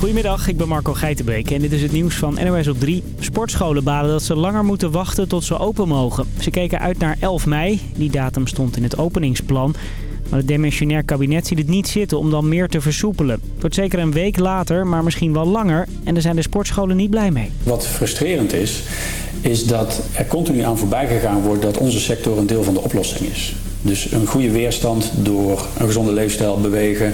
Goedemiddag, ik ben Marco Geitenbeek en dit is het nieuws van NOS op 3. Sportscholen balen dat ze langer moeten wachten tot ze open mogen. Ze keken uit naar 11 mei, die datum stond in het openingsplan. Maar het demissionair kabinet ziet het niet zitten om dan meer te versoepelen. Het wordt zeker een week later, maar misschien wel langer. En daar zijn de sportscholen niet blij mee. Wat frustrerend is, is dat er continu aan voorbij gegaan wordt dat onze sector een deel van de oplossing is. Dus een goede weerstand door een gezonde leefstijl bewegen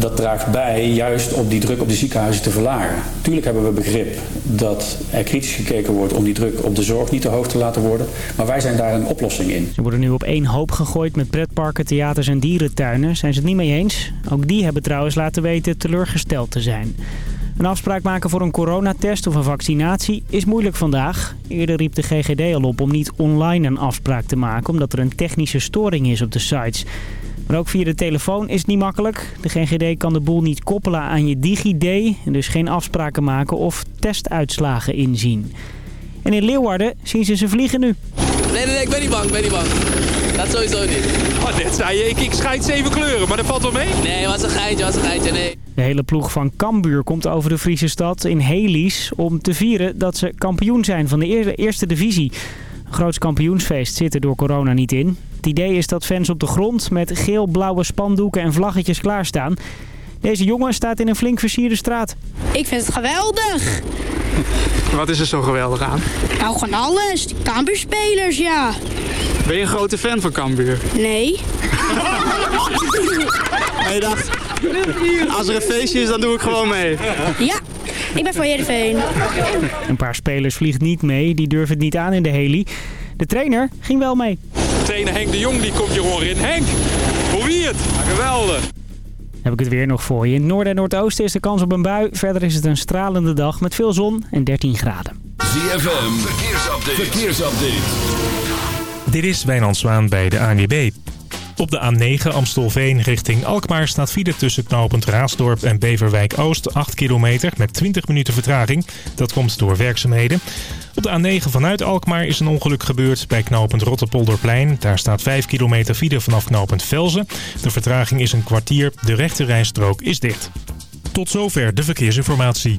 dat draagt bij juist op die druk op de ziekenhuizen te verlagen. Tuurlijk hebben we begrip dat er kritisch gekeken wordt om die druk op de zorg niet te hoog te laten worden. Maar wij zijn daar een oplossing in. Ze worden nu op één hoop gegooid met pretparken, theaters en dierentuinen. Zijn ze het niet mee eens? Ook die hebben trouwens laten weten teleurgesteld te zijn. Een afspraak maken voor een coronatest of een vaccinatie is moeilijk vandaag. Eerder riep de GGD al op om niet online een afspraak te maken... omdat er een technische storing is op de sites. Maar ook via de telefoon is het niet makkelijk. De GGD kan de boel niet koppelen aan je DigiD... en dus geen afspraken maken of testuitslagen inzien. En in Leeuwarden zien ze ze vliegen nu. Nee, nee, nee, ik ben niet bang, ik ben niet bang. Dat sowieso niet. Oh, net zei je, ik, ik scheid zeven kleuren, maar dat valt wel mee? Nee, was een geitje, was een geitje, nee. De hele ploeg van Cambuur komt over de Friese stad in Helies om te vieren dat ze kampioen zijn van de eerste divisie. Een groot kampioensfeest zit er door corona niet in. Het idee is dat fans op de grond met geel-blauwe spandoeken en vlaggetjes klaarstaan. Deze jongen staat in een flink versierde straat. Ik vind het geweldig. Wat is er zo geweldig aan? Nou, gewoon alles. Die Cambuurspelers, ja. Ben je een grote fan van Cambuur? Nee. Nee, dacht, als er een feestje is, dan doe ik gewoon mee. Ja, ik ben van Heerenveen. Een paar spelers vliegt niet mee, die durven het niet aan in de heli. De trainer ging wel mee. Trainer Henk de Jong, die komt hier gewoon in. Henk, hoe wie het? geweldig. Heb ik het weer nog voor je. In het noorden en noordoosten is de kans op een bui. Verder is het een stralende dag met veel zon en 13 graden. ZFM, verkeersupdate. verkeersupdate. Dit is Wijnand Zwaan bij de ANWB. Op de A9 Amstelveen richting Alkmaar staat file tussen knooppunt Raasdorp en Beverwijk Oost 8 kilometer met 20 minuten vertraging. Dat komt door werkzaamheden. Op de A9 vanuit Alkmaar is een ongeluk gebeurd bij knooppunt Rotterpolderplein. Daar staat 5 kilometer file vanaf knooppunt Velzen. De vertraging is een kwartier. De rechte rijstrook is dicht. Tot zover de verkeersinformatie.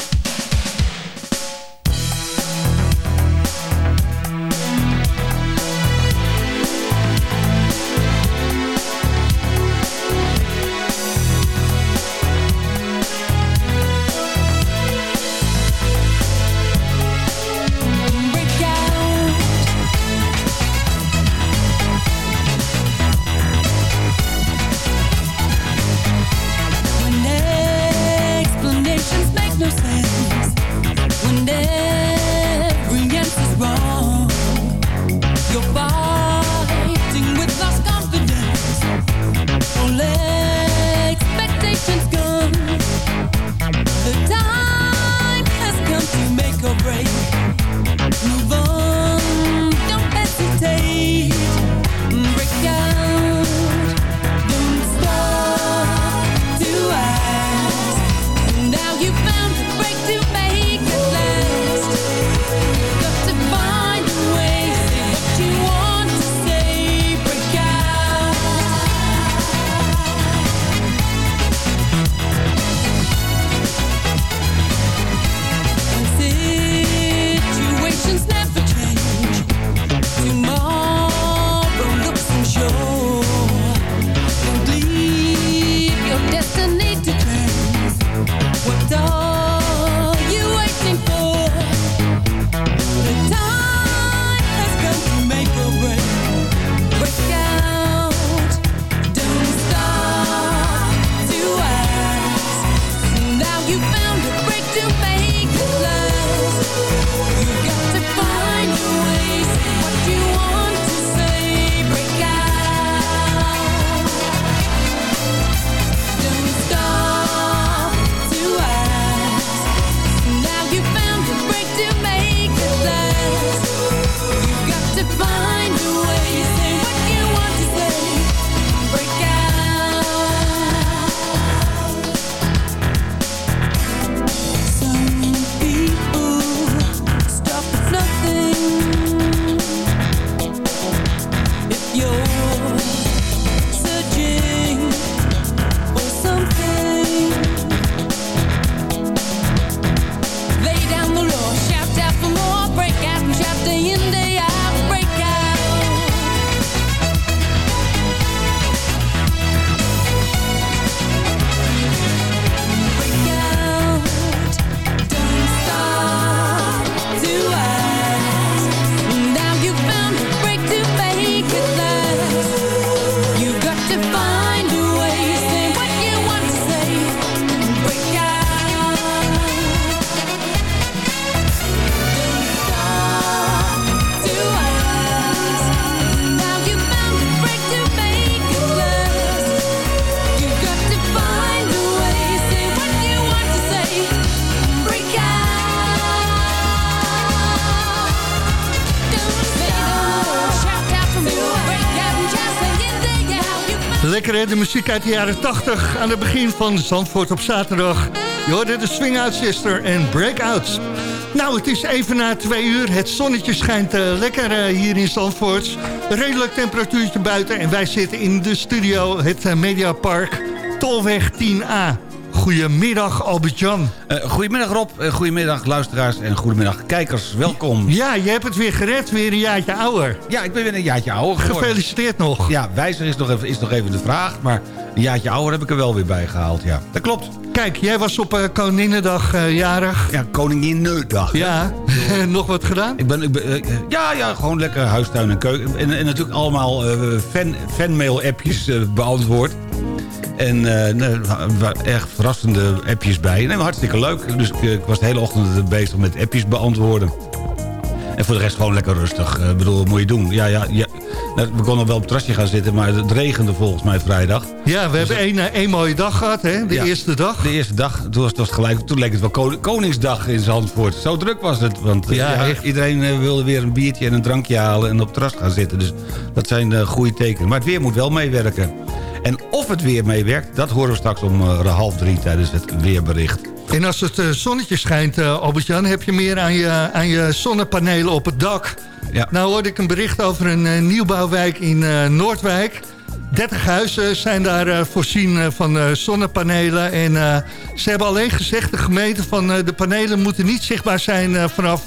De muziek uit de jaren 80 aan het begin van Zandvoort op zaterdag. Je hoorde de Swing Out Sister en Breakouts. Nou, het is even na twee uur. Het zonnetje schijnt eh, lekker eh, hier in Zandvoort. Redelijk temperatuurtje buiten en wij zitten in de studio, het eh, Mediapark, Tolweg 10A. Goedemiddag Albert-Jan. Eh, goedemiddag Rob, uh, goedemiddag luisteraars en goedemiddag kijkers. Welkom. Ja, je hebt het weer gered, weer een jaartje ouder. Ja, ik ben weer een jaartje ouder geworden. Gefeliciteerd nog. Ja, wijzer is nog, even, is nog even de vraag, maar een jaartje ouder heb ik er wel weer bij gehaald, ja. Dat klopt. Kijk, jij was op uh, Koninginnedag uh, jarig. Ja, Koninginnedag. Ja, nog wat gedaan? Ik ben, ik ben uh, ja, ja, gewoon lekker huistuin en keuken. En, en natuurlijk allemaal fan, fanmail-appjes beantwoord. En uh, erg verrassende appjes bij. En hartstikke leuk. Dus ik, ik, was de hele ochtend bezig met appjes beantwoorden. En voor de rest gewoon lekker rustig. Ik bedoel, wat moet je doen? Ja, ja, ja. We konden wel op het terrasje gaan zitten, maar het regende volgens mij vrijdag. Ja, we dus hebben één, één mooie dag gehad, hè? De ja, eerste dag. De eerste dag, toen, was, het gelijk, toen leek het wel Koningsdag in Zandvoort. Zo druk was het, want ja, ja, iedereen wilde weer een biertje en een drankje halen... en op het terras gaan zitten. Dus dat zijn uh, goede tekenen. Maar het weer moet wel meewerken. En of het weer meewerkt, dat horen we straks om uh, half drie tijdens het weerbericht. En als het uh, zonnetje schijnt, uh, Albert-Jan, heb je meer aan je, aan je zonnepanelen op het dak. Ja. Nou hoorde ik een bericht over een nieuwbouwwijk in Noordwijk. 30 huizen zijn daar voorzien van zonnepanelen. En ze hebben alleen gezegd, de gemeente, van de panelen moeten niet zichtbaar zijn vanaf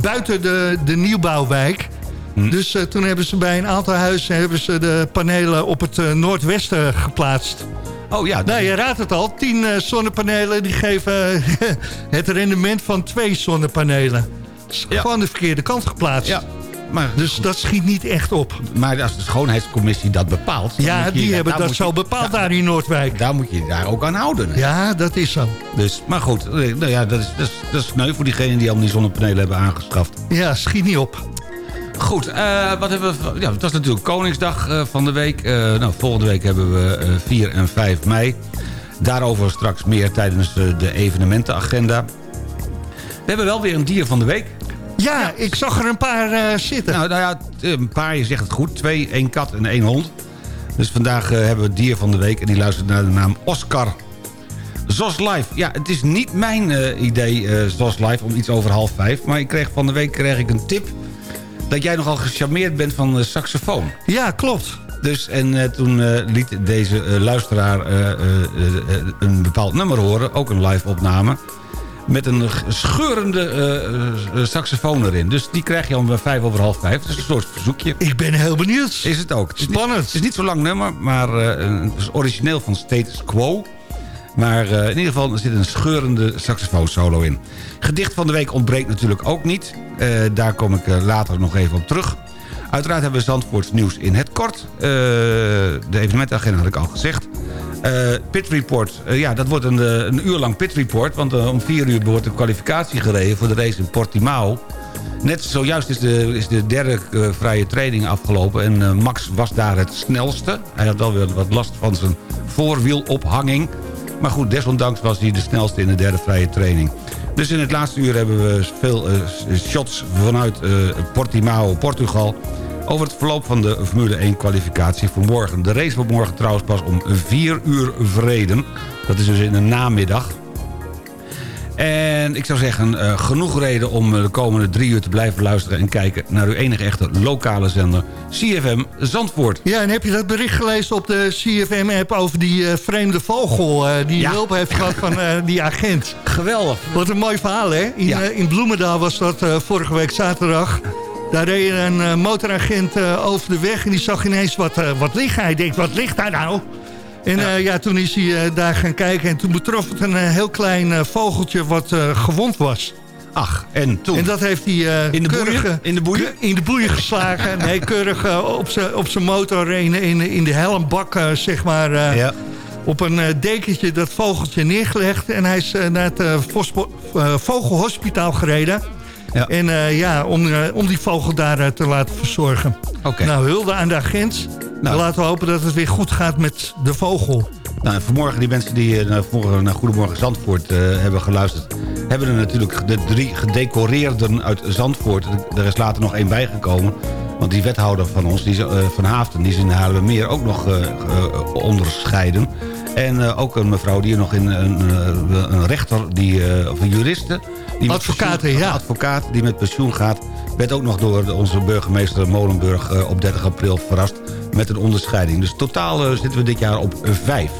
buiten de, de nieuwbouwwijk. Hm. Dus uh, toen hebben ze bij een aantal huizen hebben ze de panelen op het uh, noordwesten geplaatst. Oh ja. Nou, je raadt het al. 10 uh, zonnepanelen die geven het rendement van twee zonnepanelen. Ja. Gewoon de verkeerde kant geplaatst. Ja. Maar, dus dat schiet niet echt op. Maar als de schoonheidscommissie dat bepaalt... Ja, die je, hebben dat zo bepaald daar, daar in Noordwijk. Daar moet je je daar ook aan houden. Hè? Ja, dat is zo. Dus, maar goed, nou ja, dat, is, dat, is, dat is sneu voor diegenen die al die zonnepanelen hebben aangeschaft. Ja, schiet niet op. Goed, uh, wat hebben we... Ja, het was natuurlijk Koningsdag uh, van de week. Uh, nou, volgende week hebben we 4 en 5 mei. Daarover straks meer tijdens de evenementenagenda. We hebben wel weer een dier van de week. Ja, ja. ik zag er een paar zitten. Nou, nou ja, een paar, je zegt het goed. Twee, één kat en één hond. Dus vandaag hebben we het dier van de week. En die luistert naar de naam Oscar. ZOS Live. Ja, het is niet mijn idee, ZOS Live, om iets over half vijf. Maar ik kreeg van de week kreeg ik een tip dat jij nogal gecharmeerd bent van de saxofoon. Ja, klopt. Dus, en uh, toen uh, liet deze uh, luisteraar een bepaald nummer horen. Ook een live opname. Met een scheurende saxofoon erin. Dus die krijg je om vijf over half vijf. Dat is een soort verzoekje. Ik ben heel benieuwd. Is het ook. Het is Spannend. Niet, het is niet zo lang nummer, maar het is origineel van Status Quo. Maar uh, in ieder geval er zit een scheurende saxofoonsolo in. Gedicht van de week ontbreekt natuurlijk ook niet. Uh, daar kom ik uh, later nog even op terug. Uiteraard hebben we Zandvoorts nieuws in het kort. de evenementagenda had ik al gezegd. pit Report, ja, dat wordt een, een uur lang Pit Report. Want om vier uur wordt de kwalificatie gereden voor de race in Portimao. Net zojuist is de, is de derde vrije training afgelopen. En Max was daar het snelste. Hij had wel weer wat last van zijn voorwielophanging. Maar goed, desondanks was hij de snelste in de derde vrije training. Dus in het laatste uur hebben we veel uh, shots vanuit uh, Portimao, Portugal... over het verloop van de Formule 1 kwalificatie voor morgen. De race wordt morgen trouwens pas om 4 uur vreden. Dat is dus in de namiddag. En ik zou zeggen, uh, genoeg reden om de komende drie uur te blijven luisteren... en kijken naar uw enige echte lokale zender, CFM Zandvoort. Ja, en heb je dat bericht gelezen op de CFM-app over die uh, vreemde vogel... Uh, die ja. hulp heeft gehad van die agent? Geweldig. Wat een mooi verhaal, hè? In, ja. in Bloemendaal was dat vorige week zaterdag... Daar reed een motoragent over de weg en die zag ineens wat, wat liggen. Hij denkt, wat ligt daar nou? En ja. ja toen is hij daar gaan kijken en toen betrof het een heel klein vogeltje wat gewond was. Ach, en toen? En dat heeft hij in, de keurig, boeien? in de boeien? In de boeien geslagen. nee, keurig op zijn op motor in, in, in de helmbak, zeg maar... ja op een uh, dekentje dat vogeltje neergelegd. En hij is uh, naar het uh, vogelhospitaal gereden. Ja. En ja, om, om die vogel daar te laten verzorgen. Okay. Nou, hulde aan de agent. Nou. Laten we hopen dat het weer goed gaat met de vogel. Nou, vanmorgen die mensen die uh, vanmorgen naar Goedemorgen Zandvoort uh, hebben geluisterd... hebben er natuurlijk de drie gedecoreerden uit Zandvoort. Er is later nog één bijgekomen. Want die wethouder van ons, die eh, van Haafden, die is in Haarlemmermeer ook nog eh, eh, onderscheiden. En eh, ook een mevrouw die nog in een, eh, een rechter, die, eh, of een juriste... Die pensioen- ja. advocaat die met pensioen gaat... werd ook nog door onze burgemeester Molenburg eh, op 30 april verrast met een onderscheiding. Dus totaal eh, zitten we dit jaar op eh, vijf.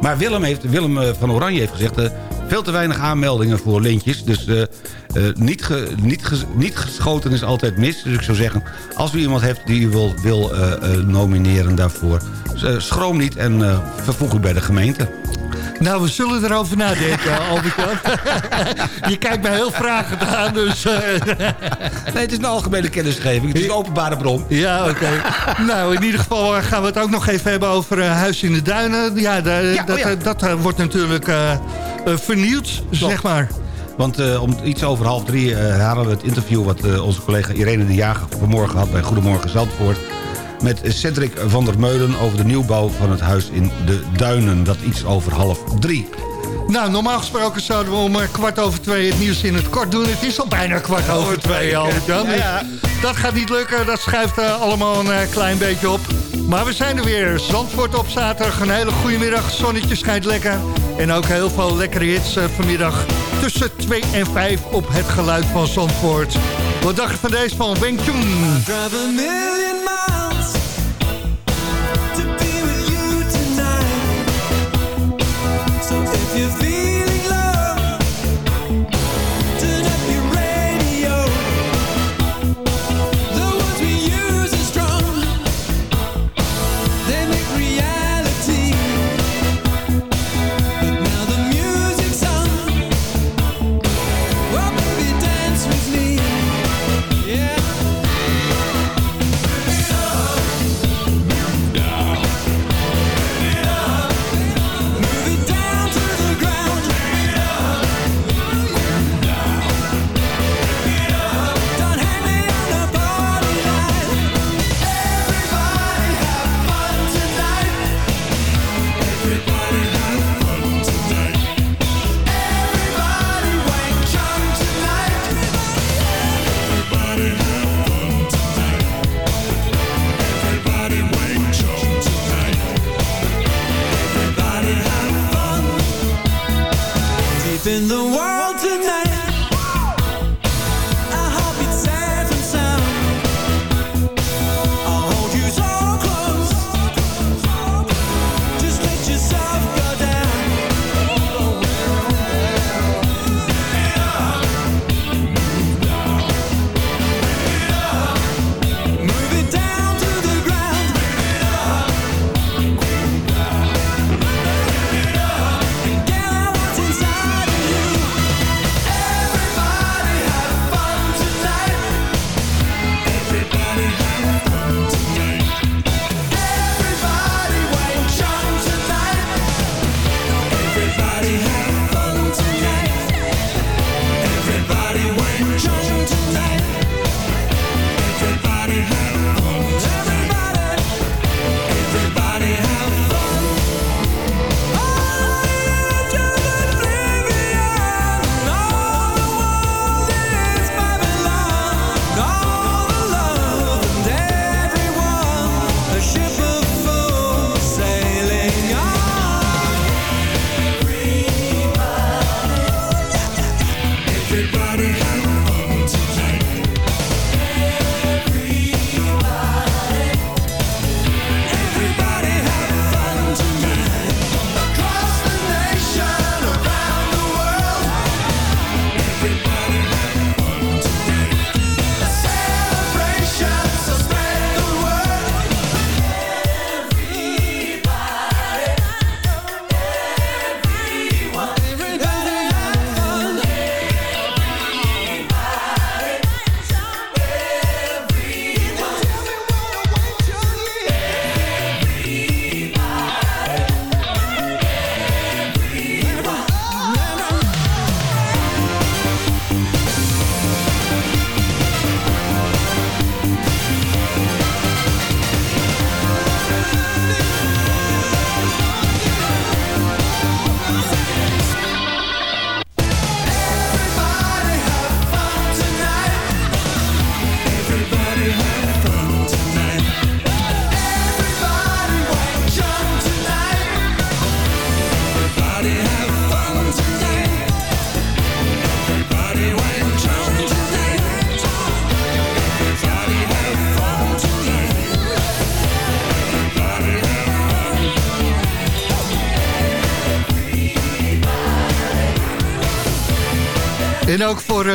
Maar Willem, heeft, Willem eh, van Oranje heeft gezegd... eh, veel te weinig aanmeldingen voor lintjes. Dus niet, niet, niet geschoten is altijd mis. Dus ik zou zeggen, als u iemand heeft die u wil, wil nomineren daarvoor... schroom niet en vervoeg u bij de gemeente. Nou, we zullen erover nadenken, Albert-Jan. je kijkt me heel vragend aan, dus... eh, Nee, het is een algemene kennisgeving. Het is een openbare bron. Ja, oké. nou, in ieder geval eh, gaan we het ook nog even hebben over eh, Huis in de Duinen. Ja, dat, oh ja. dat eh, wordt natuurlijk vernieuwd, zeg maar. Want om iets over half drie eh, herhalen we het interview... wat onze collega Irene de Jager vanmorgen had bij Goedemorgen Zandvoort... met Cedric van der Meulen over de nieuwbouw van het huis in de Duinen. Dat iets over half drie. Nou, normaal gesproken zouden we om eh, kwart over twee het nieuws in het kort doen. Het is al bijna kwart over twee. Dus Ja, ja. dat gaat niet lukken, dat schuift eh, allemaal een eh, klein beetje op. Maar we zijn er weer. Zandvoort op zaterdag. Een hele goede middag. Zonnetje schijnt lekker. En ook heel veel lekkere hits vanmiddag. Tussen 2 en 5 op het geluid van Zandvoort. Wat dacht je van deze van Weng Chun? life you feel.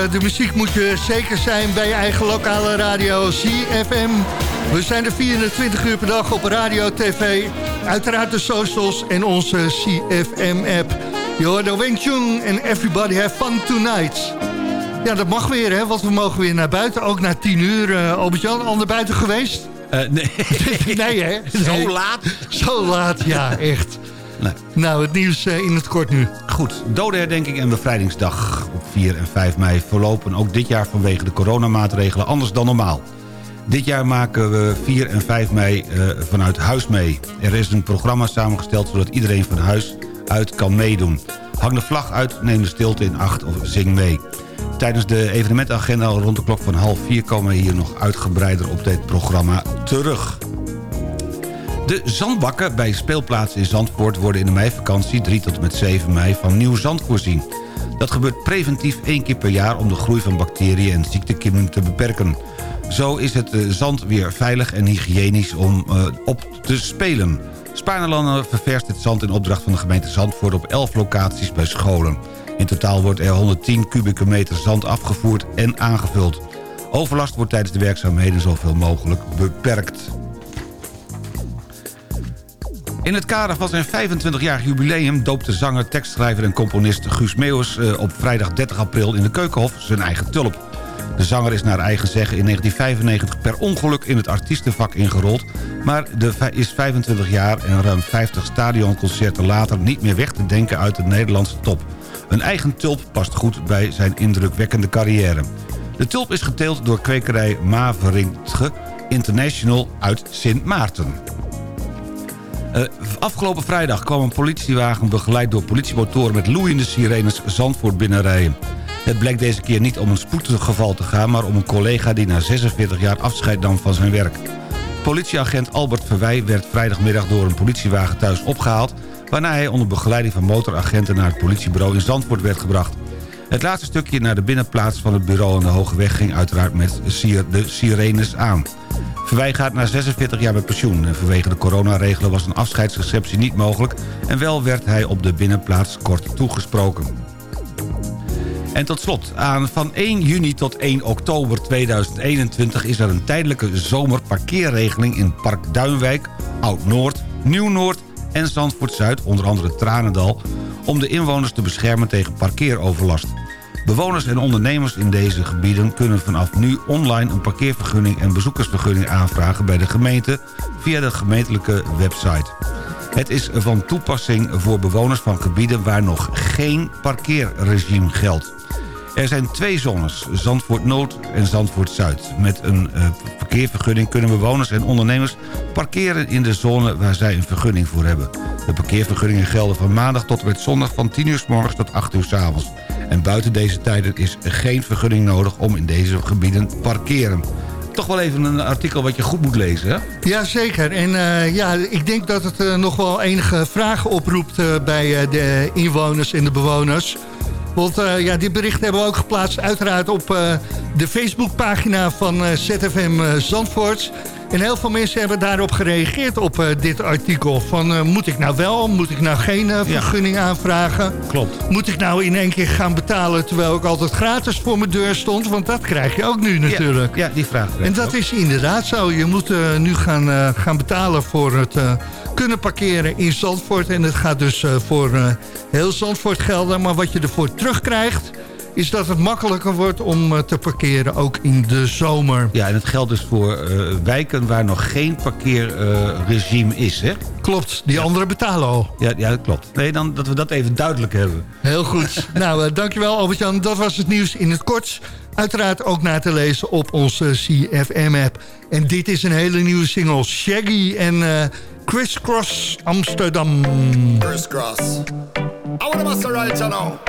De muziek moet je zeker zijn bij je eigen lokale radio CFM. We zijn er 24 uur per dag op radio, tv, uiteraard de socials en onze CFM-app. De Wing Chun en Everybody Have Fun Tonight. Ja, dat mag weer, hè, want we mogen weer naar buiten. Ook na 10 uur, uh, Albert-Jan, al naar buiten geweest? Eh, nee. nee, hè? Zo laat? Zo laat, ja, echt. Nee. Nou, het nieuws eh, in het kort nu. Goed, dodenherdenking en bevrijdingsdag 4 en 5 mei verlopen ook dit jaar vanwege de coronamaatregelen anders dan normaal. Dit jaar maken we 4 en 5 mei eh, vanuit huis mee. Er is een programma samengesteld zodat iedereen van huis uit kan meedoen. Hang de vlag uit, neem de stilte in acht of zing mee. Tijdens de evenementagenda rond de klok van half vier komen we hier nog uitgebreider op dit programma terug. De zandbakken bij speelplaatsen in Zandvoort worden in de meivakantie 3 tot en met 7 mei van nieuw zand voorzien. Dat gebeurt preventief één keer per jaar om de groei van bacteriën en ziektekiemen te beperken. Zo is het eh, zand weer veilig en hygiënisch om eh, op te spelen. Spaarnelanden ververst het zand in opdracht van de gemeente Zandvoort op 11 locaties bij scholen. In totaal wordt er 110 kubieke meter zand afgevoerd en aangevuld. Overlast wordt tijdens de werkzaamheden zoveel mogelijk beperkt. In het kader van zijn 25-jarig jubileum doopte zanger, tekstschrijver en componist Guus Meeuwis eh, op vrijdag 30 april in de Keukenhof zijn eigen tulp. De zanger is naar eigen zeggen in 1995 per ongeluk in het artiestenvak ingerold... maar de, is 25 jaar en ruim 50 stadionconcerten later niet meer weg te denken uit de Nederlandse top. Een eigen tulp past goed bij zijn indrukwekkende carrière. De tulp is geteeld door kwekerij Maveringtge International uit Sint Maarten. Eh, afgelopen vrijdag kwam een politiewagen begeleid door politiemotoren met loeiende sirenes Zandvoort binnenrijden. Het bleek deze keer niet om een spoedgeval te gaan... maar om een collega die na 46 jaar afscheid nam van zijn werk. Politieagent Albert Verwij werd vrijdagmiddag door een politiewagen thuis opgehaald... waarna hij onder begeleiding van motoragenten naar het politiebureau in Zandvoort werd gebracht. Het laatste stukje naar de binnenplaats van het bureau aan de Hoge Weg... ging uiteraard met de sirenes aan. Verwij gaat na 46 jaar met pensioen. En vanwege de coronaregelen was een afscheidsreceptie niet mogelijk... en wel werd hij op de binnenplaats kort toegesproken. En tot slot, aan van 1 juni tot 1 oktober 2021 is er een tijdelijke zomerparkeerregeling in Park Duinwijk, Oud-Noord, Nieuw-Noord en Zandvoort-Zuid, onder andere Tranendal, om de inwoners te beschermen tegen parkeeroverlast. Bewoners en ondernemers in deze gebieden kunnen vanaf nu online een parkeervergunning en bezoekersvergunning aanvragen bij de gemeente via de gemeentelijke website. Het is van toepassing voor bewoners van gebieden waar nog geen parkeerregime geldt. Er zijn twee zones, Zandvoort Noord en Zandvoort Zuid. Met een eh, parkeervergunning kunnen bewoners en ondernemers parkeren in de zone waar zij een vergunning voor hebben. De parkeervergunningen gelden van maandag tot en met zondag van 10 uur s morgens tot 8 uur s avonds. En buiten deze tijden is geen vergunning nodig om in deze gebieden te parkeren. Toch wel even een artikel wat je goed moet lezen, hè? Jazeker. En eh, ja, ik denk dat het eh, nog wel enige vragen oproept eh, bij de inwoners en de bewoners. Want ja, dit bericht hebben we ook geplaatst uiteraard op de Facebookpagina van ZFM Zandvoort. En heel veel mensen hebben daarop gereageerd op eh, dit artikel. Van eh, moet ik nou wel, moet ik nou geen eh, vergunning aanvragen? Klopt. Moet ik nou in één keer gaan betalen terwijl ik altijd gratis voor mijn deur stond? Want dat krijg je ook nu natuurlijk. Ja, die vraag. En dat ook. is inderdaad zo. Je moet nu gaan, gaan betalen voor het kunnen parkeren in Zandvoort. En het gaat dus voor heel Zandvoort gelden. Maar wat je ervoor terugkrijgt... is dat het makkelijker wordt om eh, te parkeren, ook in de zomer. Ja, en het geldt dus voor eh, wijken waar nog geen parkeerregime is, hè? Klopt, die anderen betalen al. Ja, ja, dat klopt. Nee, dan dat we dat even duidelijk hebben. Heel goed. nou, eh, dankjewel Albert-Jan. Dat was het nieuws in het kort. Uiteraard ook na te lezen op onze CFM-app. En dit is een hele nieuwe single. Shaggy en eh Criss Cross Amsterdam. Criss Cross. I want to must right you now.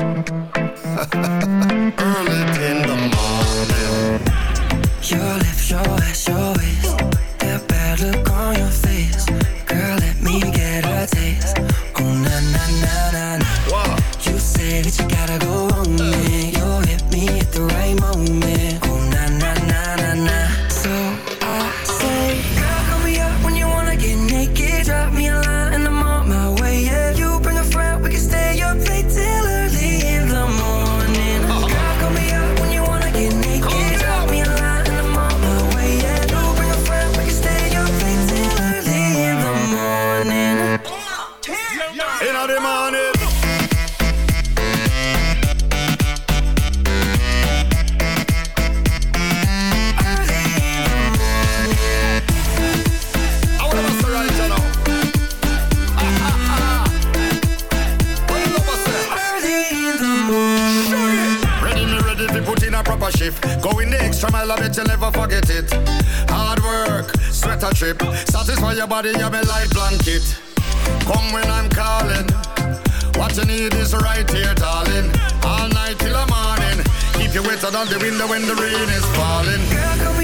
Early in the morning. Your lips, your ass, your waist. That bad look on your face. Girl, let me get a taste. Oh, na, na, na, na, na. You say that you gotta go on me. You hit me at the right moment. Body, you're my blanket. Come when I'm calling. What you need is right here, darling. All night till the morning. Keep you wetter than the window when the rain is falling.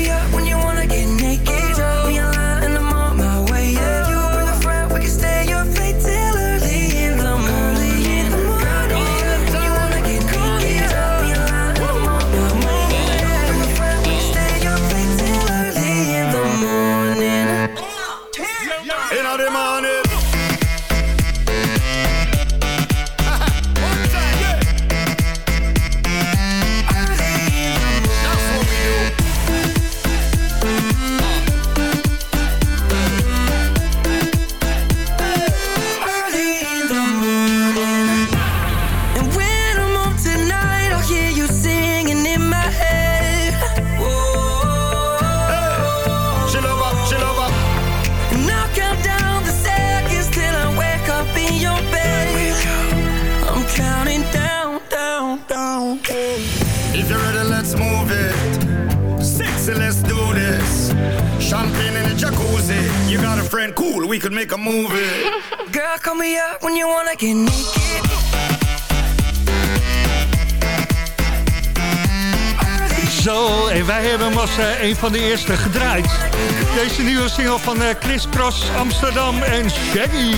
When you. Zo, en wij hebben hem als eh, een van de eerste gedraaid. Deze nieuwe single van eh, Chris Cross, Amsterdam en Shaggy.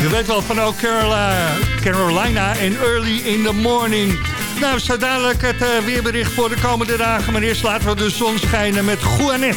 Je weet wel van ook Carolina, Carolina en Early in the Morning. Nou, zo dadelijk het eh, weerbericht voor de komende dagen. Maar eerst laten we de zon schijnen met Juanet.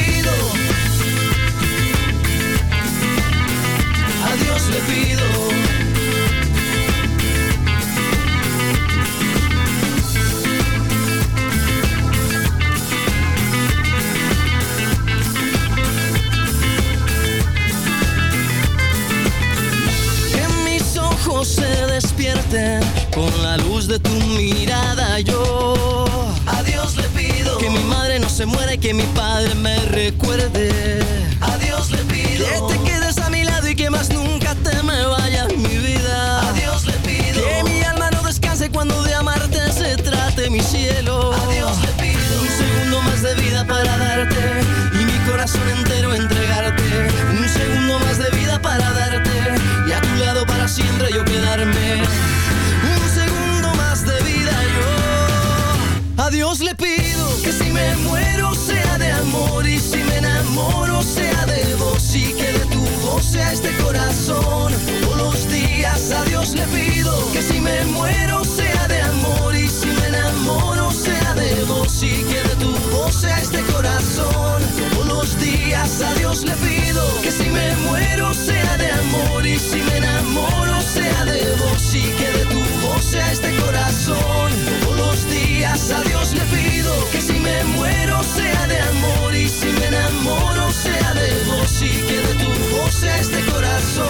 Me muero sea de amor y si me enamoro sea de vos y que de tu voz sea este corazón. Todos los días a Dios le pido que si me muero sea de amor y si me enamoro sea de vos y que de tu voz sea este corazón.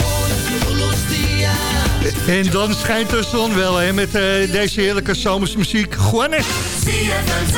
Todos los días. En dan schijnt de zon wel, hè, met eh, deze heerlijke zomersmuziek. Juanes. Zie het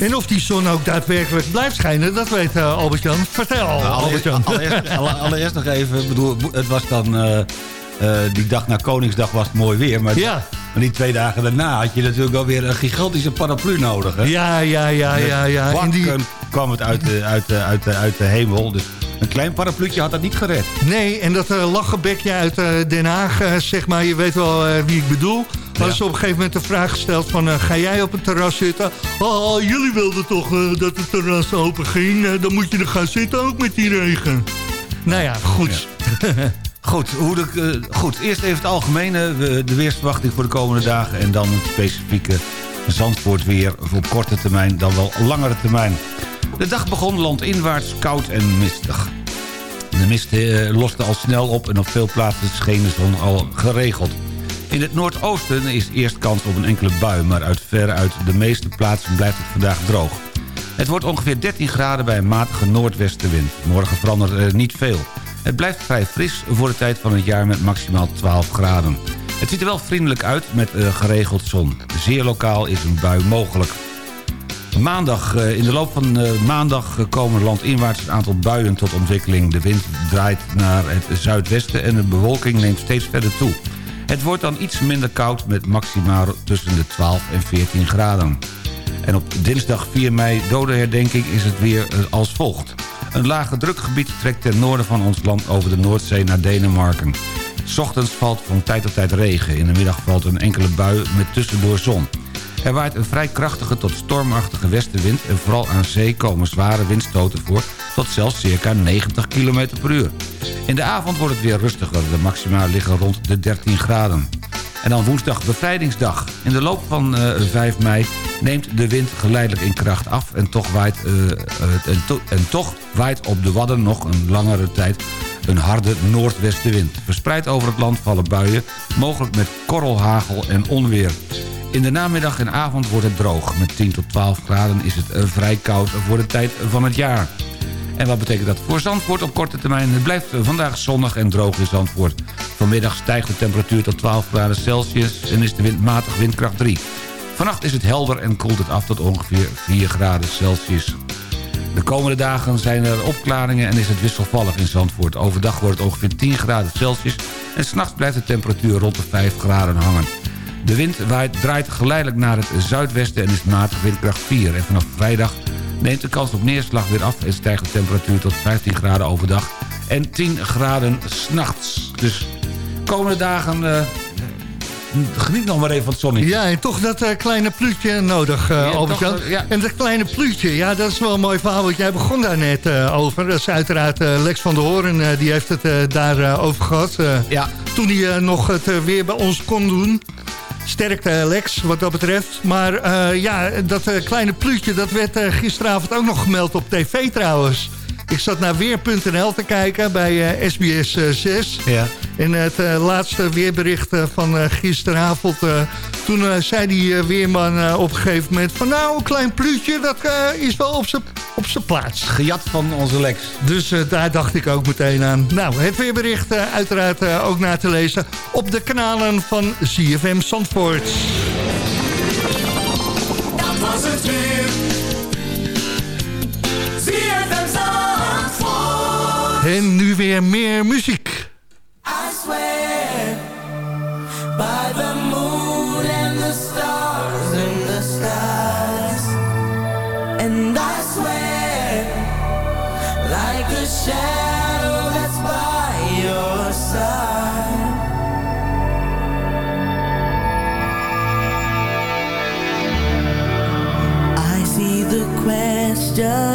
En of die zon ook daadwerkelijk blijft schijnen, dat weet uh, Albert-Jan. Vertel, Nou, allereerst, Albert-Jan. allereerst, alle- allereerst nog even, bedoel, het was dan... eh, eh, die dag na Koningsdag was het mooi weer, maar, Ja. maar die twee dagen daarna had je natuurlijk wel weer een gigantische paraplu nodig. Hè? Ja, ja, ja, ja, ja. En die, kwam het uit de, uit, de, uit, de, uit de hemel, dus een klein parapluutje had dat niet gered. nee, en dat uh, lachenbekje uit Den Haag, zeg maar, je weet wel wie ik bedoel. Hadden ze op een gegeven moment de vraag gesteld van, eh, ga jij op het terras zitten? Oh, jullie wilden toch eh, dat het terras open ging? Eh, dan moet je er gaan zitten ook met die regen. Nou ja, goed. Goed, hoe de, goed, eerst even het algemene, de weersverwachting voor de komende dagen... en dan het specifieke Zandvoort weer op korte termijn dan wel langere termijn. De dag begon landinwaarts koud en mistig. De mist eh, loste al snel op en op veel plaatsen scheen de zon al geregeld. In het noordoosten is eerst kans op een enkele bui... maar uit veruit de meeste plaatsen blijft het vandaag droog. Het wordt ongeveer 13 graden bij een matige noordwestenwind. Morgen verandert er niet veel. Het blijft vrij fris voor de tijd van het jaar met maximaal 12 graden. Het ziet er wel vriendelijk uit met eh, geregeld zon. Zeer lokaal is een bui mogelijk. Maandag, eh, in de loop van eh, maandag komen landinwaarts een aantal buien tot ontwikkeling. De wind draait naar het zuidwesten en de bewolking neemt steeds verder toe. Het wordt dan iets minder koud met maximaal tussen de 12 en 14 graden. En op dinsdag 4 mei dodenherdenking is het weer als volgt. Een lage drukgebied trekt ten noorden van ons land over de Noordzee naar Denemarken. 's ochtends valt van tijd tot tijd regen. In de middag valt een enkele bui met tussendoor zon. Er waait een vrij krachtige tot stormachtige westenwind... en vooral aan zee komen zware windstoten voor... tot zelfs circa 90 km per uur. In de avond wordt het weer rustiger. De maxima liggen rond de 13 graden. En dan woensdag bevrijdingsdag. In de loop van eh, 5 mei neemt de wind geleidelijk in kracht af... en toch, waait, eh, eh, en, en toch waait op de Wadden nog een langere tijd een harde noordwestenwind. Verspreid over het land vallen buien, mogelijk met korrelhagel en onweer. In de namiddag en avond wordt het droog. Met 10 tot 12 graden is het vrij koud voor de tijd van het jaar. En wat betekent dat voor Zandvoort op korte termijn? Het blijft vandaag zonnig en droog in Zandvoort. Vanmiddag stijgt de temperatuur tot 12 graden Celsius... en is de wind matig windkracht 3. Vannacht is het helder en koelt het af tot ongeveer 4 graden Celsius. De komende dagen zijn er opklaringen en is het wisselvallig in Zandvoort. Overdag wordt het ongeveer 10 graden Celsius... en s'nachts blijft de temperatuur rond de 5 graden hangen. De wind waait, draait geleidelijk naar het zuidwesten en is matig windkracht 4. En vanaf vrijdag neemt de kans op neerslag weer af... en stijgt de temperatuur tot 15 graden overdag en 10 graden s'nachts. Dus komende dagen... eh, geniet nog maar even van het zonnetje. Ja, en toch dat eh, kleine pluutje nodig, eh ja. En dat kleine pluutje, ja, dat is wel een mooi verhaal. Want jij begon daar net over. Dat is uiteraard Lex van der Hoorn, die heeft het eh, daar eh, over gehad. eh, Ja. Toen hij nog het weer bij ons kon doen. Sterkte Lex, wat dat betreft. Maar eh, ja, dat eh, kleine pluutje, dat werd eh, gisteravond ook nog gemeld op tv trouwens. Ik zat naar weer.nl te kijken bij eh, SBS eh, 6. Ja. En het eh, laatste weerbericht eh, van eh, gisteravond... eh, toen eh, zei die eh, weerman eh, op een gegeven moment... van nou, een klein pluutje, dat eh, is wel op zijn op zijn plaats. Gejat van onze Lex. Dus eh, daar dacht ik ook meteen aan. Nou, het weerbericht eh, uiteraard eh, ook na te lezen... op de kanalen van ZFM Zandvoort. Dat was het weer. En nu weer meer muziek. I swear by the moon and the stars in the skies. And I swear like a shadow that's by your side. I see the questions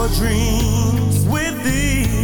your dreams with thee.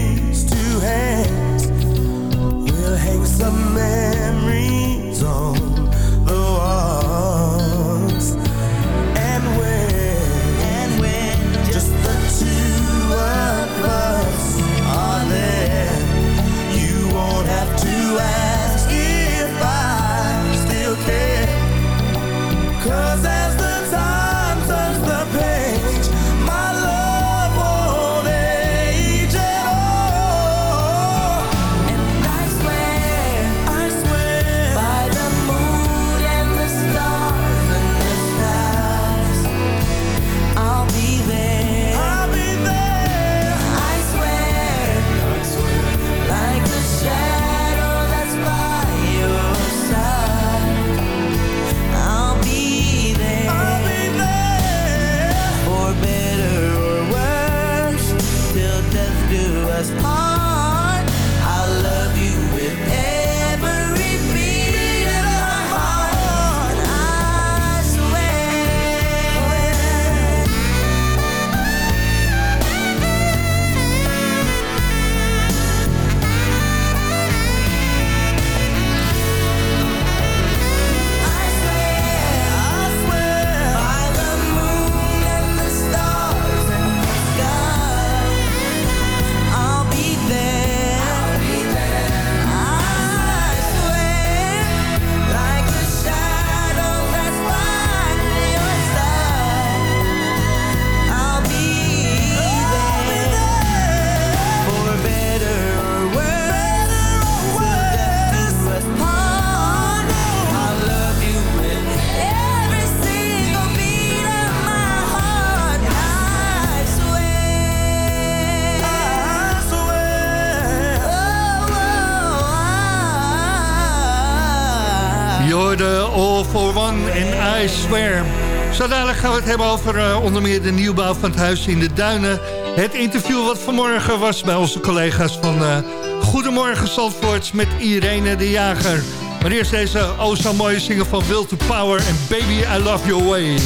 for One en I Swear. Zo dadelijk gaan we het hebben over eh, onder meer de nieuwbouw van het huis in de Duinen. Het interview wat vanmorgen was bij onze collega's van eh, Goedemorgen Zandvoort met Irene de Jager. Maar eerst deze oh zo mooie zingen van Will to Power en Baby I Love Your Way.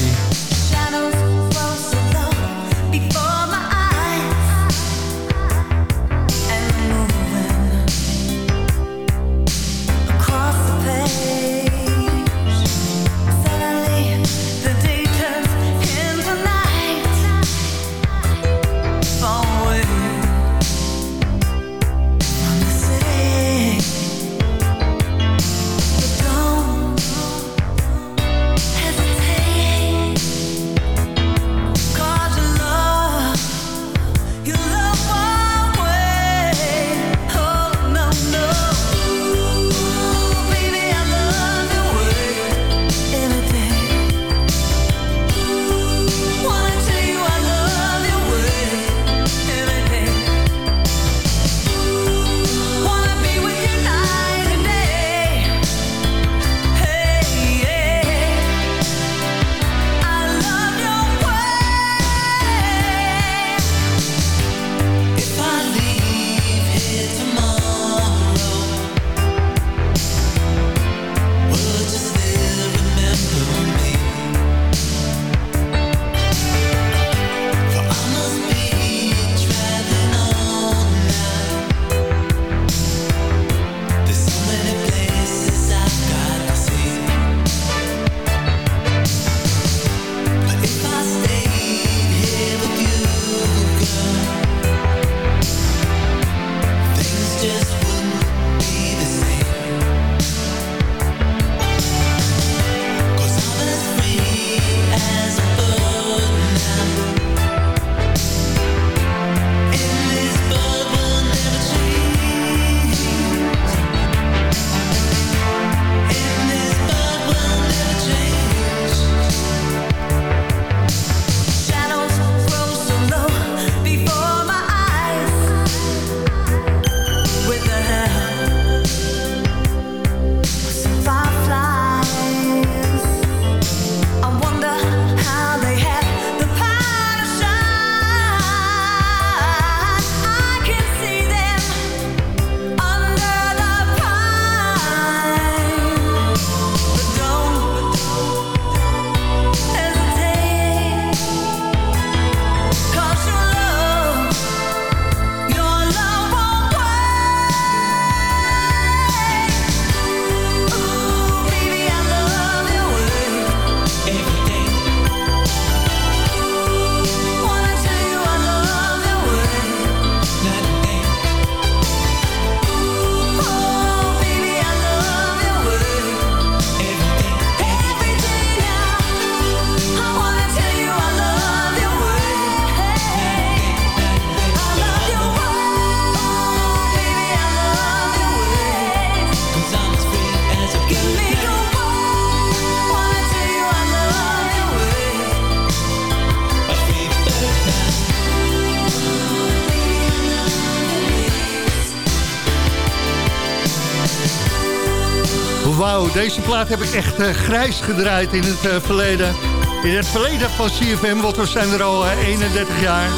Go. Deze plaat heb ik echt uh, grijs gedraaid in het uh, verleden. In het verleden van CFM, want we zijn er al uh, 31 jaar.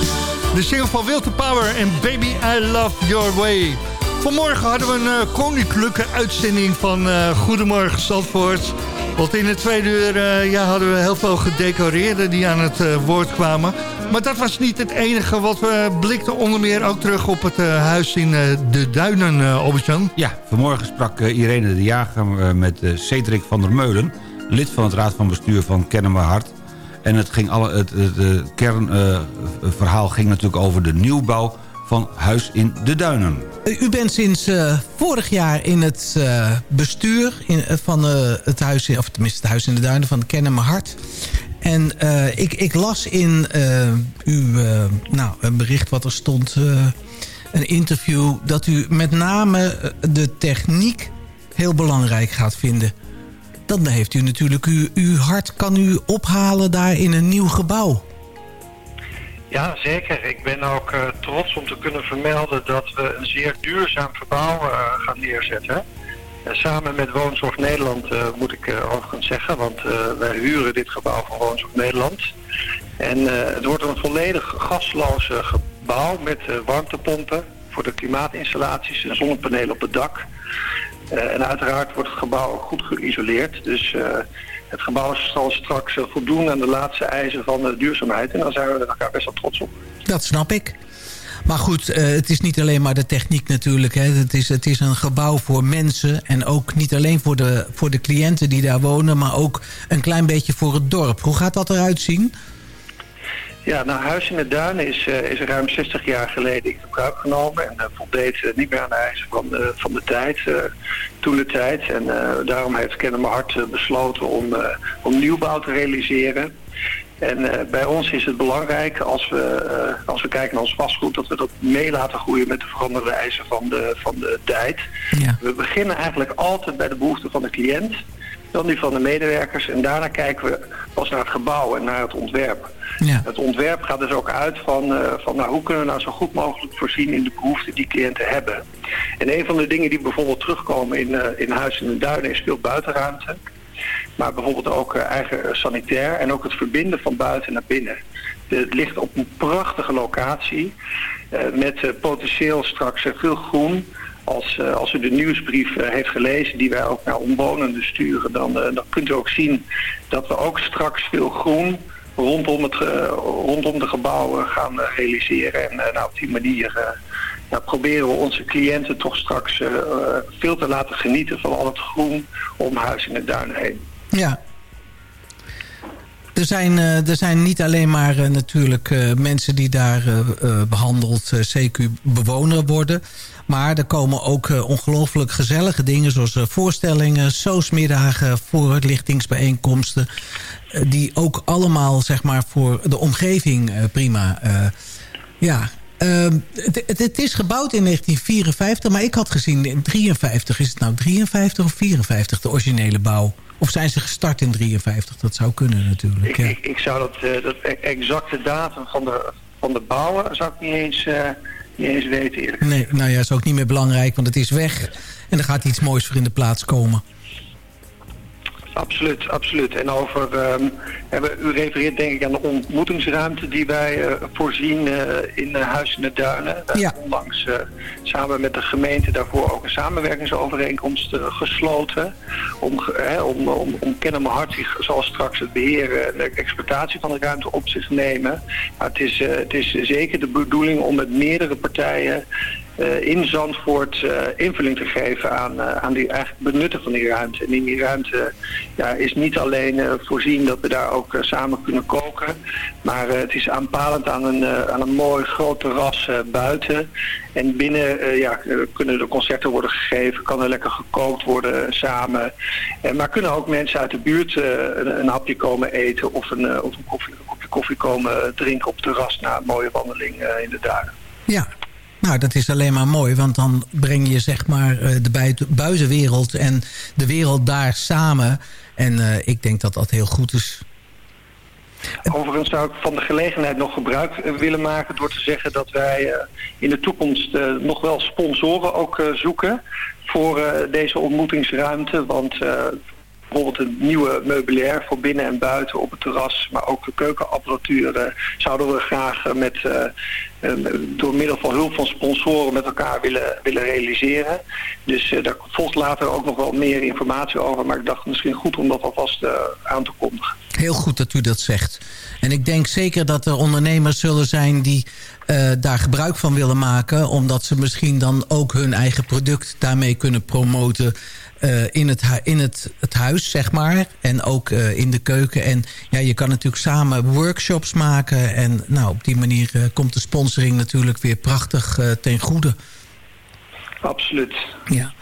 De single van Will to Power en Baby I Love Your Way. Vanmorgen hadden we een koninklijke uitzending van Goedemorgen Zandvoort. Want in het tweede uur ja, hadden we heel veel gedecoreerden die aan het woord kwamen. Maar dat was niet het enige, wat we blikten onder meer ook terug op het uh, huis in uh, de Duinen, uh. Ja, vanmorgen sprak Irene de Jager met Cedric van der Meulen... lid van het Raad van Bestuur van Kennemer Hart. En het, ging alle, het, het, het kernverhaal ging natuurlijk over de nieuwbouw van Huis in de Duinen. U bent sinds uh, vorig jaar in het uh, bestuur in, van uh, het huis, of tenminste het Huis in de Duinen van Kennemer Hart. En uh, ik, ik, las in uh, uw uh, nou, een bericht wat er stond, een interview... dat u met name de techniek heel belangrijk gaat vinden. Dan heeft u natuurlijk uw, uw hart kan u ophalen daar in een nieuw gebouw. Ja, zeker. Ik ben ook trots om te kunnen vermelden dat we een zeer duurzaam verbouw gaan neerzetten... En samen met Woonzorg Nederland uh, moet ik uh, overigens zeggen, want uh, wij huren dit gebouw van Woonzorg Nederland. En het wordt een volledig gasloos gebouw met warmtepompen voor de klimaatinstallaties en zonnepanelen op het dak. en uiteraard wordt het gebouw ook goed geïsoleerd. Dus het gebouw zal straks voldoen aan de laatste eisen van de duurzaamheid. En daar zijn we elkaar best wel trots op. Dat snap ik. Maar goed, uh, het is niet alleen maar de techniek natuurlijk. Hè. Het, is, het is een gebouw voor mensen. En ook niet alleen voor de, voor de cliënten die daar wonen... maar ook een klein beetje voor het dorp. Hoe gaat dat eruit zien? Ja, nou, Huis in de Duinen is, uh, is ruim 60 jaar geleden in gebruik genomen. En uh, voldeed niet meer aan de eisen van, van de tijd, toen de tijd. En daarom heeft Kennemer Hart besloten om, om nieuwbouw te realiseren. En uh, bij ons is het belangrijk als we, uh, als we kijken naar ons vastgoed... dat we dat mee laten groeien met de veranderde eisen van de, van de tijd. Ja. We beginnen eigenlijk altijd bij de behoeften van de cliënt... dan die van de medewerkers. En daarna kijken we pas naar het gebouw en naar het ontwerp. Ja. Het ontwerp gaat dus ook uit van, uh, van nou, hoe kunnen we nou zo goed mogelijk voorzien... in de behoeften die cliënten hebben. En een van de dingen die bijvoorbeeld terugkomen in, in Huis in de Duinen... is veel buitenruimte. Maar bijvoorbeeld ook uh, eigen sanitair en ook het verbinden van buiten naar binnen. Het ligt op een prachtige locatie uh, met potentieel straks veel groen. Als, als u de nieuwsbrief heeft gelezen die wij ook naar omwonenden sturen... Dan, dan kunt u ook zien dat we ook straks veel groen rondom, het, rondom de gebouwen gaan realiseren. En nou, op die manier proberen we onze cliënten toch straks uh, veel te laten genieten van al het groen om Huis in de Duinen heen. Ja. Er zijn, uh, er zijn niet alleen maar natuurlijk mensen die daar behandeld CQ-bewoner worden. Maar er komen ook ongelooflijk gezellige dingen zoals voorstellingen, soosmiddagen, voorlichtingsbijeenkomsten. die ook allemaal zeg maar voor de omgeving prima ja, Uh, het, het, het, is gebouwd in 1954, maar ik had gezien in 53. Is het nou 53 of 54, de originele bouw? Of zijn ze gestart in 53? Dat zou kunnen natuurlijk. Ik, ja. ik, ik zou dat, uh, dat e- exacte datum van de, van de bouwen zou ik niet eens, uh, niet eens weten eerlijk Nee, nou ja, is ook niet meer belangrijk, want het is weg. En er gaat iets moois voor in de plaats komen. Absoluut, absoluut. En over, um, u refereert denk ik aan de ontmoetingsruimte die wij uh, voorzien uh, in uh, Huis in de Duinen. We ja. onlangs samen met de gemeente daarvoor ook een samenwerkingsovereenkomst gesloten. Om, om, om, om Kennemer zoals straks het beheer en de exploitatie van de ruimte op zich nemen. Maar het is, het is zeker de bedoeling om met meerdere partijen uh, in Zandvoort uh, invulling te geven aan, uh, aan die eigenlijk benutten van die ruimte. En in die ruimte ja, is niet alleen voorzien dat we daar ook samen kunnen koken, maar het is aanpalend aan een, aan een mooi groot terras buiten. En binnen ja, kunnen de concerten worden gegeven, kan er lekker gekookt worden samen. maar kunnen ook mensen uit de buurt een, een, hapje komen eten of een, of een kopje koffie komen drinken op het terras na een mooie wandeling in de duinen. Ja, nou, dat is alleen maar mooi, want dan breng je zeg maar eh, de buitenwereld en de wereld daar samen. En uh, ik denk dat dat heel goed is. Overigens zou ik van de gelegenheid nog gebruik eh, willen maken door te zeggen dat wij eh, in de toekomst eh, nog wel sponsoren ook eh, zoeken voor eh, deze ontmoetingsruimte. Want eh, bijvoorbeeld een nieuwe meubilair voor binnen en buiten op het terras, maar ook de keukenapparatuur eh, zouden we graag eh, met, eh, eh, door middel van hulp van sponsoren met elkaar willen, willen realiseren. Dus eh, daar volgt later ook nog wel meer informatie over, maar ik dacht misschien goed om dat alvast eh, aan te kondigen. Heel goed dat u dat zegt. En ik denk zeker dat er ondernemers zullen zijn die eh, daar gebruik van willen maken. Omdat ze misschien dan ook hun eigen product daarmee kunnen promoten. Eh, in, het, in het, het huis, zeg maar. En ook eh, in de keuken. En ja, je kan natuurlijk samen workshops maken. En nou, op die manier eh, komt de sponsoring natuurlijk weer prachtig ten goede. Absoluut. Ja.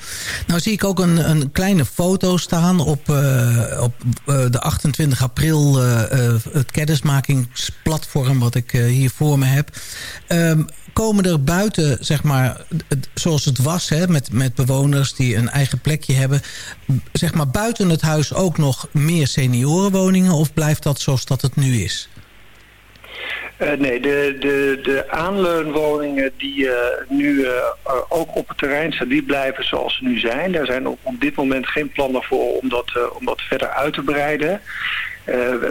Nou zie ik ook een, een kleine foto staan op, eh, op eh, de 28 april... eh, het kennismakingsplatform wat ik hier voor me heb. Ehm, komen er buiten, zeg maar, zoals het was... Hè, met, met bewoners die een eigen plekje hebben... zeg maar buiten het huis ook nog meer seniorenwoningen... of blijft dat zoals dat het nu is? Eh, nee, de, de, de aanleunwoningen die eh, nu eh, ook op het terrein staan, die blijven zoals ze nu zijn. Daar zijn op, dit moment geen plannen voor om dat, om dat verder uit te breiden.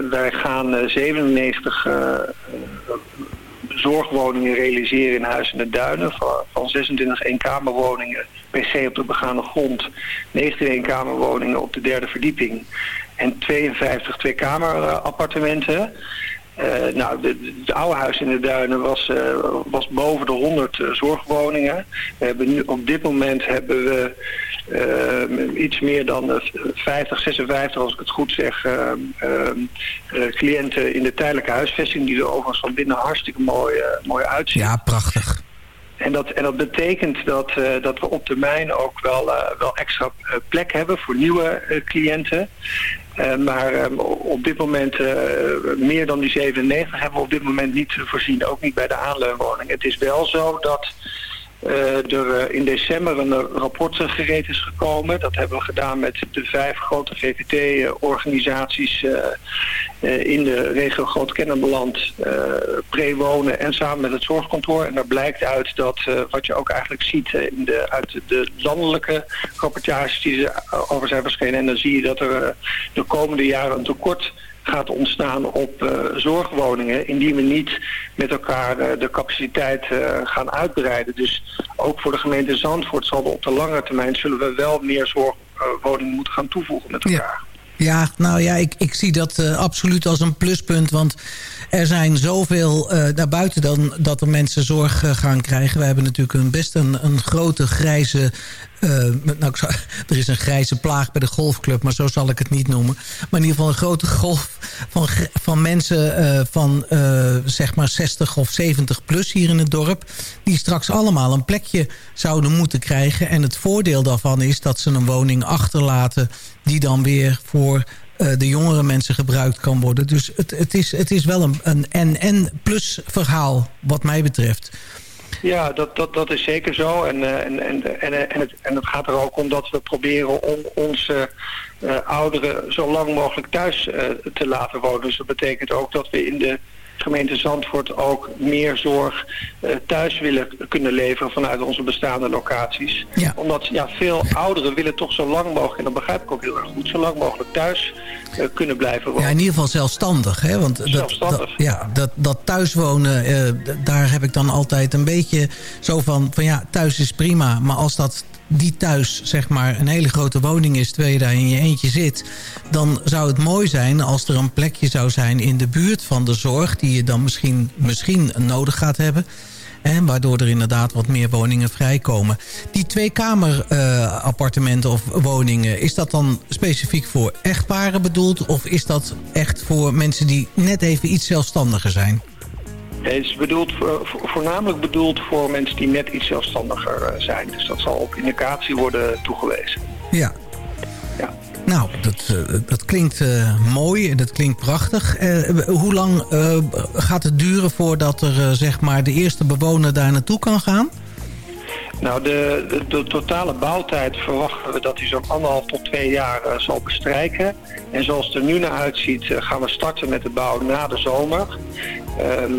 Wij gaan eh, 97 eh, eh, zorgwoningen realiseren in Huis in de Duinen. Van, van 26 eenkamerwoningen se op de begane grond. 19 eenkamerwoningen op de derde verdieping. En 52 tweekamerappartementen. Eh, nou, het oude huis in de Duinen was, eh, was boven de 100 eh, zorgwoningen. We hebben nu, op dit moment hebben we iets meer dan eh, 50, 56, als ik het goed zeg, cliënten in de tijdelijke huisvesting, die er overigens van binnen hartstikke mooi, mooi uitzien. Ja, prachtig. En dat, en dat betekent dat, dat we op termijn ook wel, wel extra plek hebben voor nieuwe eh, cliënten. Eh, maar eh, op dit moment, eh, meer dan die 97 hebben we op dit moment niet voorzien. Ook niet bij de aanleunwoning. Het is wel zo dat er eh, in december een eh, rapport eh, gereed is gekomen. Dat hebben we gedaan met de vijf grote VVT-organisaties eh, eh, in de regio Groot-Kennemerland, eh pre-wonen en samen met het zorgkantoor. En daar blijkt uit dat, eh, wat je ook eigenlijk ziet eh, in de, uit de landelijke rapportages die erover zijn verschenen. En dan zie je dat er eh, de komende jaren een tekort gaat ontstaan op eh, zorgwoningen... indien we niet met elkaar eh, de capaciteit eh, gaan uitbreiden. Dus ook voor de gemeente Zandvoort zal er op de lange termijn... zullen we wel meer zorgwoningen moeten gaan toevoegen met elkaar. Ja, nou ja, ik, ik zie dat eh, absoluut als een pluspunt. Want er zijn zoveel uh, naar buiten dan dat er mensen zorg uh, gaan krijgen. We hebben natuurlijk een, best een, een grote grijze... Nou, zou, er is een grijze plaag bij de golfclub, maar zo zal ik het niet noemen. Maar in ieder geval een grote golf van, van mensen van zeg maar 60 of 70 plus hier in het dorp... die straks allemaal een plekje zouden moeten krijgen. En het voordeel daarvan is dat ze een woning achterlaten... die dan weer voor uh, de jongere mensen gebruikt kan worden. Dus het, het, is, het is wel een, en-en-plus verhaal wat mij betreft. Ja, dat, dat, dat is zeker zo. En, uh, en, en, en, en, het, en het gaat er ook om dat we proberen om onze uh, ouderen zo lang mogelijk thuis te laten wonen. Dus dat betekent ook dat we in de gemeente Zandvoort ook meer zorg uh, thuis willen kunnen leveren vanuit onze bestaande locaties. Ja. Omdat ja, veel ouderen willen toch zo lang mogelijk, en dat begrijp ik ook heel erg goed, zo lang mogelijk thuis uh, kunnen blijven wonen. Ja, in ieder geval zelfstandig. Hè? Want zelfstandig. Dat, dat, ja, dat, dat thuiswonen, uh, daar heb ik dan altijd een beetje zo van, van ja, thuis is prima. Maar als dat die thuis zeg maar een hele grote woning is... terwijl je daar in je eentje zit... dan zou het mooi zijn als er een plekje zou zijn in de buurt van de zorg... die je dan misschien, misschien nodig gaat hebben... En waardoor er inderdaad wat meer woningen vrijkomen. Die tweekamer uh, appartementen of woningen... is dat dan specifiek voor echtparen bedoeld? Of is dat echt voor mensen die net even iets zelfstandiger zijn? Het is bedoeld voor, voornamelijk bedoeld voor mensen die net iets zelfstandiger zijn. Dus dat zal op indicatie worden toegewezen. Ja. ja. Nou, dat, uh, dat klinkt uh, mooi en dat klinkt prachtig. Uh, hoe lang gaat het duren voordat er zeg maar de eerste bewoner daar naartoe kan gaan? Nou, de, de, de totale bouwtijd verwachten we dat die zo'n anderhalf tot twee jaar eh, zal bestrijken. En zoals het er nu naar uitziet, eh, gaan we starten met de bouw na de zomer. Ehm,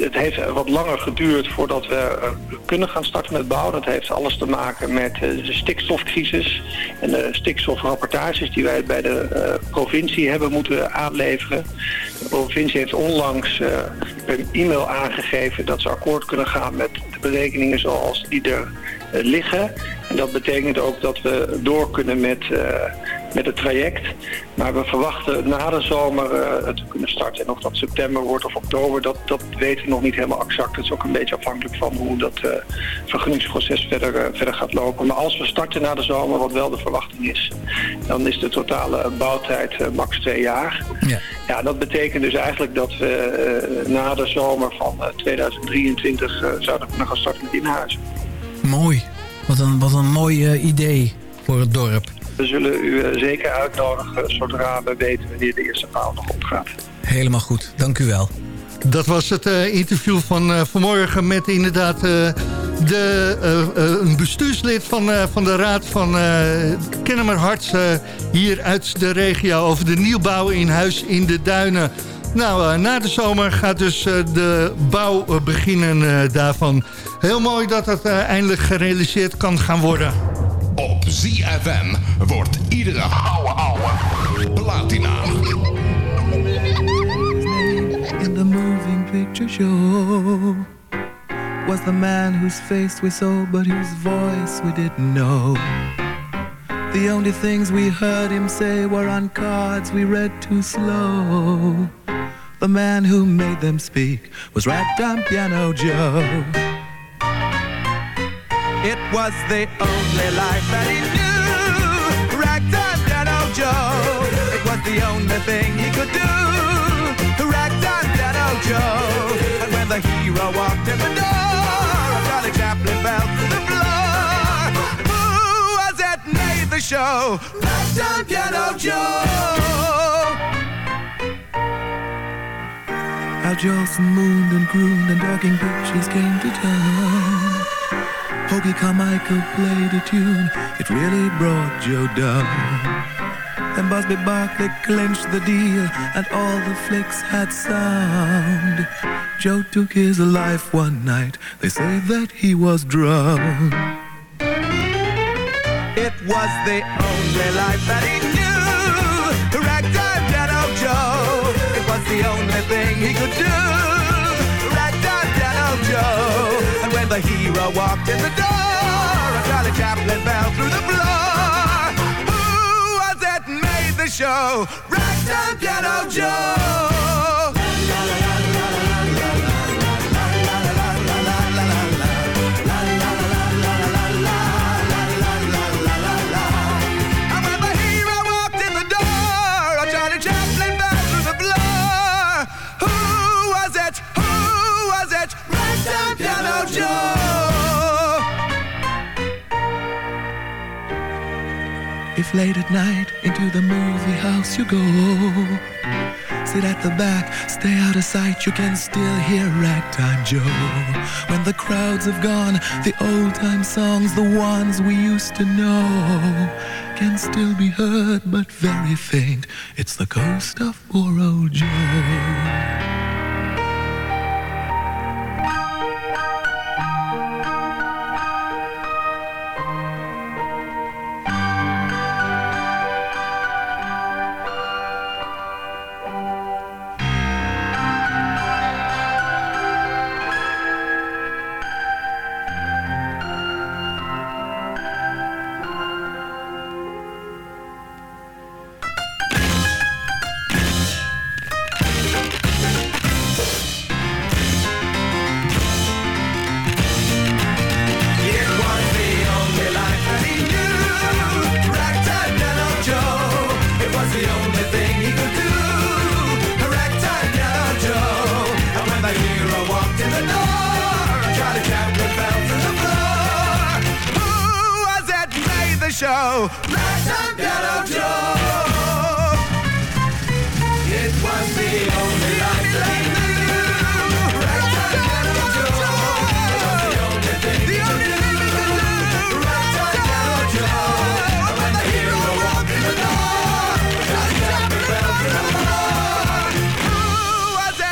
het heeft wat langer geduurd voordat we eh, kunnen gaan starten met bouwen. Dat heeft alles te maken met eh, de stikstofcrisis en de stikstofrapportages die wij bij de eh, provincie hebben moeten aanleveren. De provincie heeft onlangs eh, per e-mail aangegeven dat ze akkoord kunnen gaan met de berekeningen zoals die er liggen. En dat betekent ook dat we door kunnen met, met het traject. Maar we verwachten na de zomer eh, het te kunnen starten. En of dat september wordt of oktober, dat, dat weten we nog niet helemaal exact. Het is ook een beetje afhankelijk van hoe dat eh, vergunningsproces verder, eh, verder gaat lopen. Maar als we starten na de zomer, wat wel de verwachting is, dan is de totale bouwtijd max twee jaar. Ja. Ja, dat betekent dus eigenlijk dat we na de zomer van eh, 2023 eh, zouden kunnen gaan starten met inhuizen. Mooi. Wat een, wat een mooi idee voor het dorp. We zullen u eh, zeker uitnodigen zodra we weten wanneer de eerste paal nog opgaat. Helemaal goed. Dank u wel. Dat was het eh, interview van eh, vanmorgen met inderdaad eh, de, een bestuurslid van, eh, van de Raad van eh Kennemer Harts hier uit de regio over de nieuwbouw in Huis in de Duinen. Nou, na de zomer gaat dus de bouw beginnen eh, daarvan. Heel mooi dat dat eindelijk gerealiseerd kan gaan worden. Op ZFM wordt iedere ouwe ouwe platina. in the moving picture show was the man whose face we saw but whose voice we didn't know. The only things we heard him say were on cards we read too slow. The man who made them speak was Ragtime Piano Joe. It was the only life that he knew. Ragtime Piano Joe. It was the only thing he could do. Ragtime Piano Joe. And when the hero walked in the door, Charlie Chaplin fell to the floor. Who was it made the show? Ragtime Piano Joe. Al Jolson mooned and crooned and talking pictures came to town. Hoagie Carmichael played a tune, it really brought Joe down. Then Busby Barkley clinched the deal, and all the flicks had sound. Joe took his life one night, they say that he was drowned. It was the only life that he knew. Ragtime Joe. It was the only thing he could do. The hero walked in the door, Charlie Chaplin fell through the floor. Who was it made the show? Ragtime Piano Joe. Late at night into the movie house you go, sit at the back, stay out of sight, you can still hear Ragtime Joe. When the crowds have gone, the old time songs, the ones we used to know, can still be heard, but very faint. It's the ghost of poor old Joe.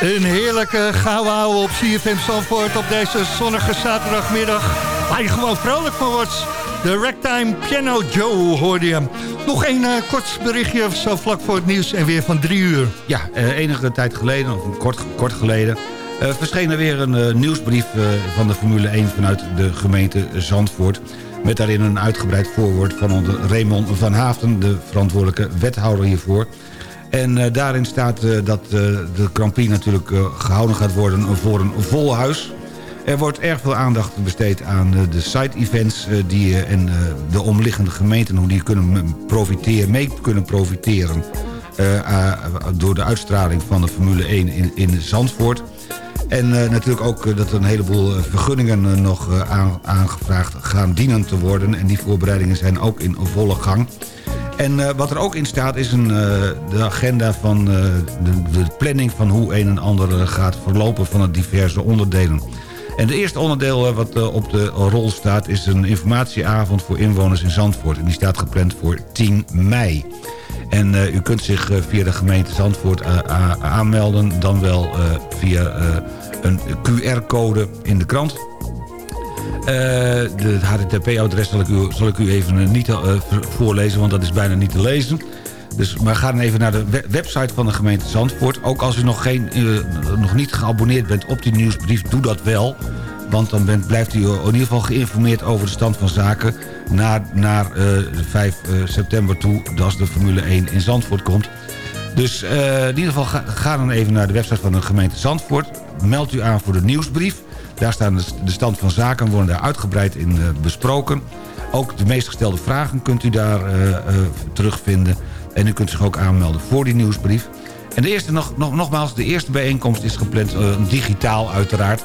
Een heerlijke ouwe op CFM Zandvoort op deze zonnige zaterdagmiddag. Waar je gewoon vrolijk van wordt. De Ragtime Piano Joe hoorde je. Nog één eh, kort berichtje zo vlak voor het nieuws en weer van drie uur. Ja, eh, enige tijd geleden, of kort, kort geleden... eh, verscheen er weer een nieuwsbrief van de Formule 1 vanuit de gemeente Zandvoort... met daarin een uitgebreid voorwoord van onder Raymond van Haften... de verantwoordelijke wethouder hiervoor... En eh, daarin staat eh, dat eh, de Grand natuurlijk eh, gehouden gaat worden voor een vol huis. Er wordt erg veel aandacht besteed aan de side-events die, en de omliggende gemeenten... hoe die kunnen profiteren, mee kunnen profiteren... door de uitstraling van de Formule 1 in, in Zandvoort. En natuurlijk ook dat er een heleboel vergunningen nog aan- aangevraagd gaan dienen te worden. En die voorbereidingen zijn ook in volle gang. En eh, wat er ook in staat is een, eh, de agenda van eh, de, de planning van hoe een en ander gaat verlopen van de diverse onderdelen. En het eerste onderdeel wat op de rol staat is een informatieavond voor inwoners in Zandvoort. En die staat gepland voor 10 mei. En u kunt zich via de gemeente Zandvoort aanmelden, dan wel via een QR-code in de krant. Eh, de HTTP-adres zal, ik u- zal ik u even eh, niet eh, voorlezen, want dat is bijna niet te lezen. Dus, maar ga dan even naar de we- website van de gemeente Zandvoort. Ook als u nog, geen, eh, nog niet geabonneerd bent op die nieuwsbrief, doe dat wel. Want dan bent, blijft u in ieder geval geïnformeerd over de stand van zaken... naar, naar eh, 5 eh, september toe, als de Formule 1 in Zandvoort komt. Dus eh, in ieder geval ga, ga dan even naar de website van de gemeente Zandvoort. Meld u aan voor de nieuwsbrief. Daar staan de, stand van zaken, worden daar uitgebreid in eh, besproken. Ook de meest gestelde vragen kunt u daar eh, eh, terugvinden. En u kunt zich ook aanmelden voor die nieuwsbrief. En de eerste, nog, nog, nogmaals, de eerste bijeenkomst is gepland, digitaal uiteraard...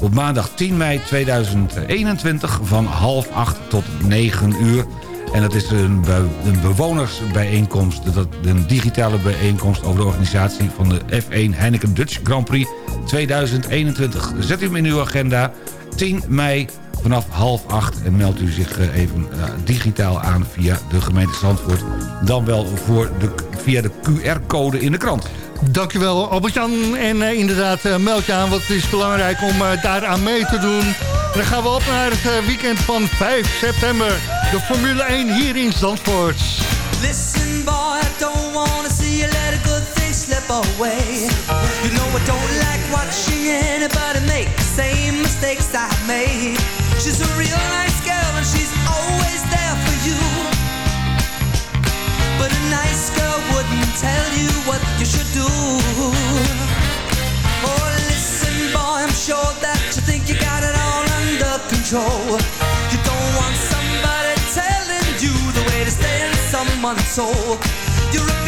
op maandag 10 mei 2021 van half acht tot 9 uur. En dat is een, een bewonersbijeenkomst, dat, een digitale bijeenkomst over de organisatie van de F1 Heineken Dutch Grand Prix 2021. Zet u hem in uw agenda, 10 mei vanaf half acht en meldt u zich eh, even eh, digitaal aan via de gemeente Zandvoort. Dan wel voor de, via de QR-code in de krant. Dankjewel Albert-Jan. En eh, inderdaad, eh, meld je aan, want het is belangrijk om eh, daaraan mee te doen. En dan gaan we op naar het weekend van 5 september. De Formule 1 hier in Zandvoort. Listen, boy, I don't wanna see you let a good thing slip away. You know I don't like watching anybody make the same mistakes I made. She's a real nice tell you what you should do. Oh, listen, boy, I'm sure that you think you got it all under control. You don't want somebody telling you the way to stay in someone's soul. You're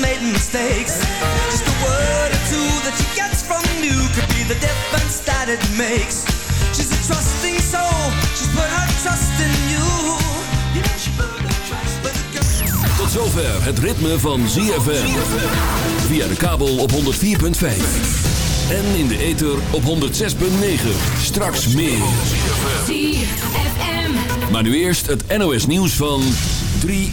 made mistakes. Just a word or two that she gets from you Could be the difference that it makes. She's a trusting soul. She's put her trust in you. You know with Tot zover het ritme van ZFM Via de kabel op 104.5 en in de ether op 106.9. Straks meer. Maar nu eerst het NOS nieuws van 3.